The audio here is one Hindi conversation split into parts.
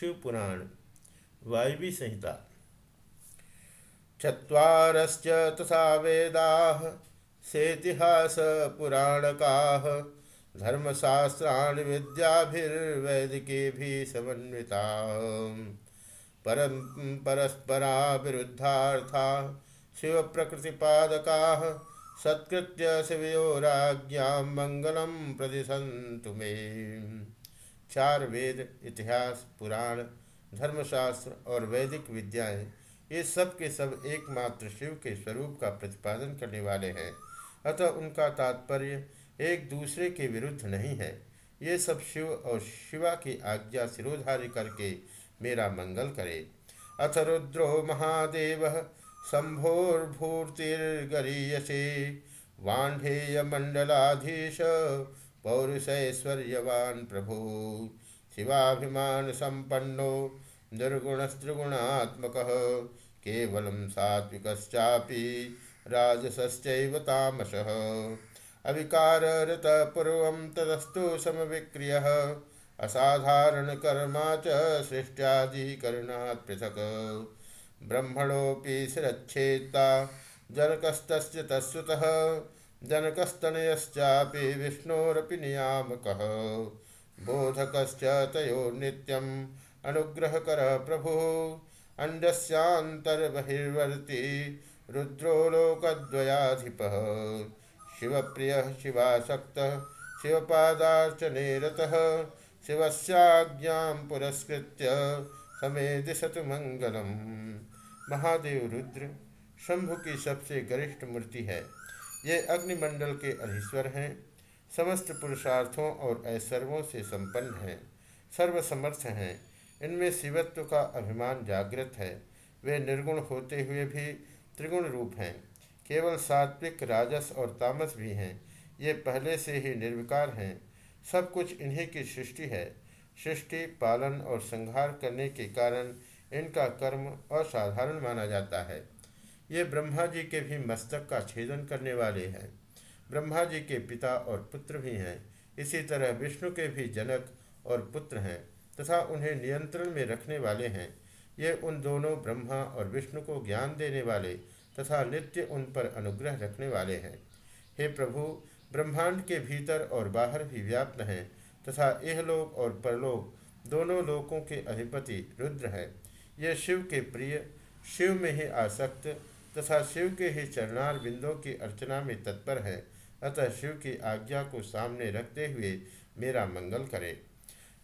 शिवपुराण, वायवी संहिता। चत्वारश्च तथा वेदाः सेतिहासपुराणकाः, धर्मशास्त्राणि विद्याभिर्वैदिकेभिः समन्विताः। परं परस्परा विरुद्धार्था शिवप्रकृतिपादकाः सत्कृत्य शिवयोराज्ञां मङ्गलं प्रदिशन्तु मे। चार वेद, इतिहास, पुराण, धर्मशास्त्र और वैदिक विद्याएँ, ये सब के सब एकमात्र शिव के स्वरूप का प्रतिपादन करने वाले हैं। अतः उनका तात्पर्य एक दूसरे के विरुद्ध नहीं है। ये सब शिव और शिवा की आज्ञा सिरोधार्य करके मेरा मंगल करे। अथ रुद्रो महादेव शंभोर्भूर्तिर्गरीयसे वाण्ढेय मंडलाधीश पौरुषैश्वर्यवान् प्रभु। शिवाभिमान संपन्नो निर्गुणस्त्रिगुणात्मकः। केवलं सात्विकश्चापि राजसश्चैव तामसः। अविकाररतपूर्वं तदस्तु समविक्रियः। असाधारणकर्मा च सृष्ट्यादिकरणात् पृथक्। ब्रह्मणोऽपि शिरच्छेत्ता जनकस्तस्य तत्सुतः। जनकस्तनयश्चापि विष्णोरपि नियामकः। बोधकश्च तयो नित्यम् अनुग्रहकरः प्रभुः। अण्डस्यान्तर्बहिर्वर्ति रुद्रो लोकद्वयाधिपः शिवप्रियः, शिवासक्तः, शिवपादार्चने रतः। शिवस्याज्ञां पुरस्कृत्य समे दिशतु मंगलम महादेव रुद्र, शंभु की सबसे गरिष्ठ मूर्ति है। ये अग्निमंडल के अधीश्वर हैं। समस्त पुरुषार्थों और ऐश्वर्यों से संपन्न हैं। सर्वसमर्थ हैं। इनमें शिवत्व का अभिमान जागृत है। वे निर्गुण होते हुए भी त्रिगुण रूप हैं। केवल सात्विक, राजस और तामस भी हैं। ये पहले से ही निर्विकार हैं। सब कुछ इन्हीं की सृष्टि है। सृष्टि, पालन और संहार करने के कारण इनका कर्म असाधारण माना जाता है। ये ब्रह्मा जी के भी मस्तक का छेदन करने वाले हैं। ब्रह्मा जी के पिता और पुत्र भी हैं। इसी तरह विष्णु के भी जनक और पुत्र हैं तथा उन्हें नियंत्रण में रखने वाले हैं। ये उन दोनों ब्रह्मा और विष्णु को ज्ञान देने वाले तथा नित्य उन पर अनुग्रह रखने वाले हैं। हे प्रभु, ब्रह्मांड के भीतर और बाहर भी व्याप्त हैं तथा यह लोक और परलोक दोनों लोकों के अधिपति रुद्र हैं। ये शिव के प्रिय, शिव में ही आसक्त तथा शिव के ही चरणार बिंदों की अर्चना में तत्पर है, अतः शिव की आज्ञा को सामने रखते हुए मेरा मंगल करे।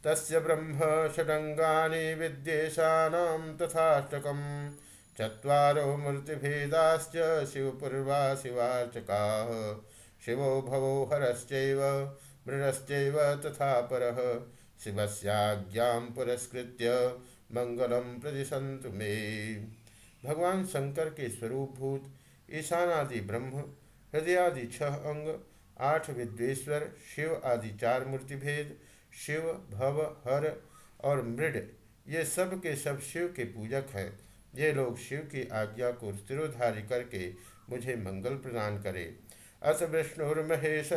तस्य ब्रह्म षडंगानि विद्येशानां तथाष्टकं, चत्वारो मूर्तिभेदाश्च शिवपूर्वा शिवार्चकाः, शिवो भवो हरश्चैव मृडश्चैव तथा परः, शिवस्याज्ञां पुरस्कृत्य मंगलम प्रदिशंतु मे। भगवान शंकर के स्वरूपभूत, ईशानादि ब्रह्म, हृदयादि छह अंग, आठ विद्वेश्वर, शिव आदि चार मूर्ति भेद, शिव, भव, हर और मृड, ये सब के सब शिव के पूजक हैं। ये लोग शिव की आज्ञा को स्थिरोधारी करके मुझे मंगल प्रदान करें। अस विष्णुर्महेश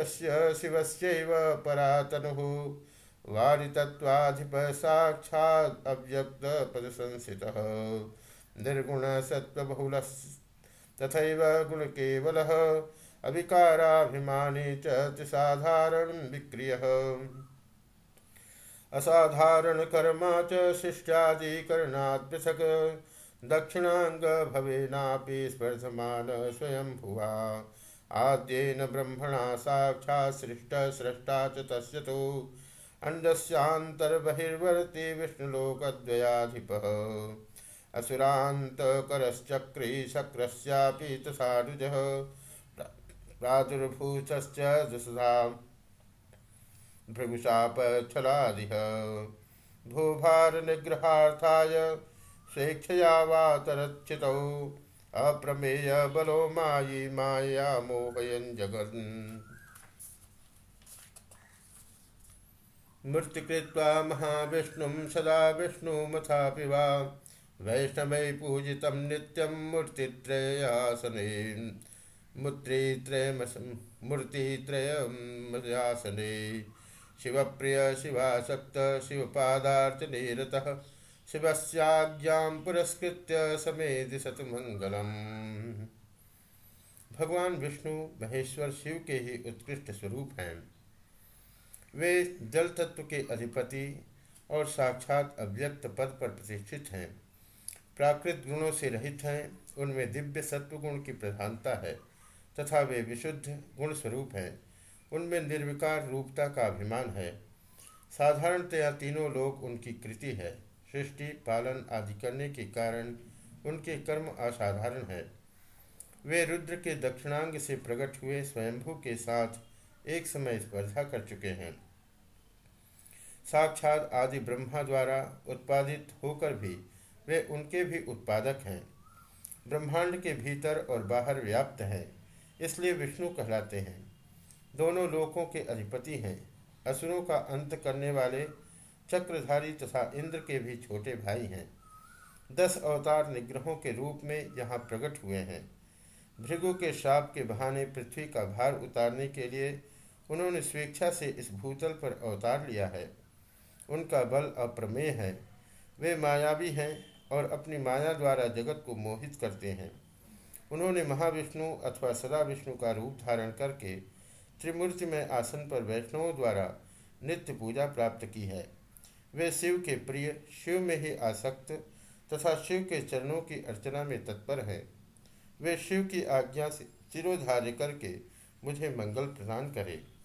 शिवस्व परातनु। वारितत्वाधिप साक्षात् अव्यक्त पद संस्थितः निर्गुण सत्वबहुल तथा गुण केवल अविकाराभिमानी चाधारण विक्रिय। असाधारण कर्मा च शिष्टादिकरणात् दक्षिणांग भवेनापि स्पर्धमान स्वयं भुवा आद्येन ब्रह्मणा साक्षात् सृष्ट स्रष्टा च तस्य तु अंडस्यान्तर्बहिर्वर्ति विष्णुलोकद्वयाधिपः। असुरान्तकरश्चक्री शक्रस्यापि तथानुजः प्रादुर्भूतश्च दुसधा भृगुशापच्छलादिह भूभारनिग्रहार्थाय स्वेच्छया वातरक्षितौ अप्रमेय बलो मायी माया मोहयन् जगन्। मूर्तिकृत्वा महाविष्णुं सदा विष्णुमथापि वा वैष्णवै पूजित नित्यं मूर्तित्रयासने मूर्तित्रयमूर्तित्रयमयासने शिवप्रिय, शिवासक्त शिवपादार्चने शिवस्याज्ञा पुरस्कृत समेत दिशत मंगलम भगवान विष्णु महेश्वर शिव के ही उत्कृष्ट स्वरूप हैं। वे जल तत्व के अधिपति और साक्षात अव्यक्त पद पर प्रतिष्ठित हैं। प्राकृत गुणों से रहित हैं, उनमें दिव्य सत्व गुण की प्रधानता है, तथा वे विशुद्ध गुण स्वरूप हैं। उनमें निर्विकार रूपता का अभिमान है। साधारणतया तीनों लोग उनकी कृति है। सृष्टि, पालन आदि करने के कारण उनके कर्म असाधारण है। वे रुद्र के दक्षिणांग से प्रकट हुए स्वयंभू के साथ एक समय स्पर्धा कर चुके हैं। साक्षात आदि ब्रह्मा द्वारा उत्पादित होकर भी वे उनके भी उत्पादक हैं। ब्रह्मांड के भीतर और बाहर व्याप्त हैं, इसलिए विष्णु कहलाते हैं। दोनों लोकों के अधिपति हैं। असुरों का अंत करने वाले चक्रधारी तथा इंद्र के भी छोटे भाई हैं। दस अवतार निग्रहों के रूप में यहाँ प्रकट हुए हैं। भृगु के शाप के बहाने पृथ्वी का भार उतारने के लिए उन्होंने स्वेच्छा से इस भूतल पर अवतार लिया है। उनका बल अप्रमेय है। वे मायावी हैं और अपनी माया द्वारा जगत को मोहित करते हैं। उन्होंने महाविष्णु अथवा सदा विष्णु का रूप धारण करके त्रिमूर्ति में आसन पर वैष्णवों द्वारा नित्य पूजा प्राप्त की है। वे शिव के प्रिय, शिव में ही आसक्त तथा शिव के चरणों की अर्चना में तत्पर हैं। वे शिव की आज्ञा से चिरोधार्य करके मुझे मंगल प्रदान करें।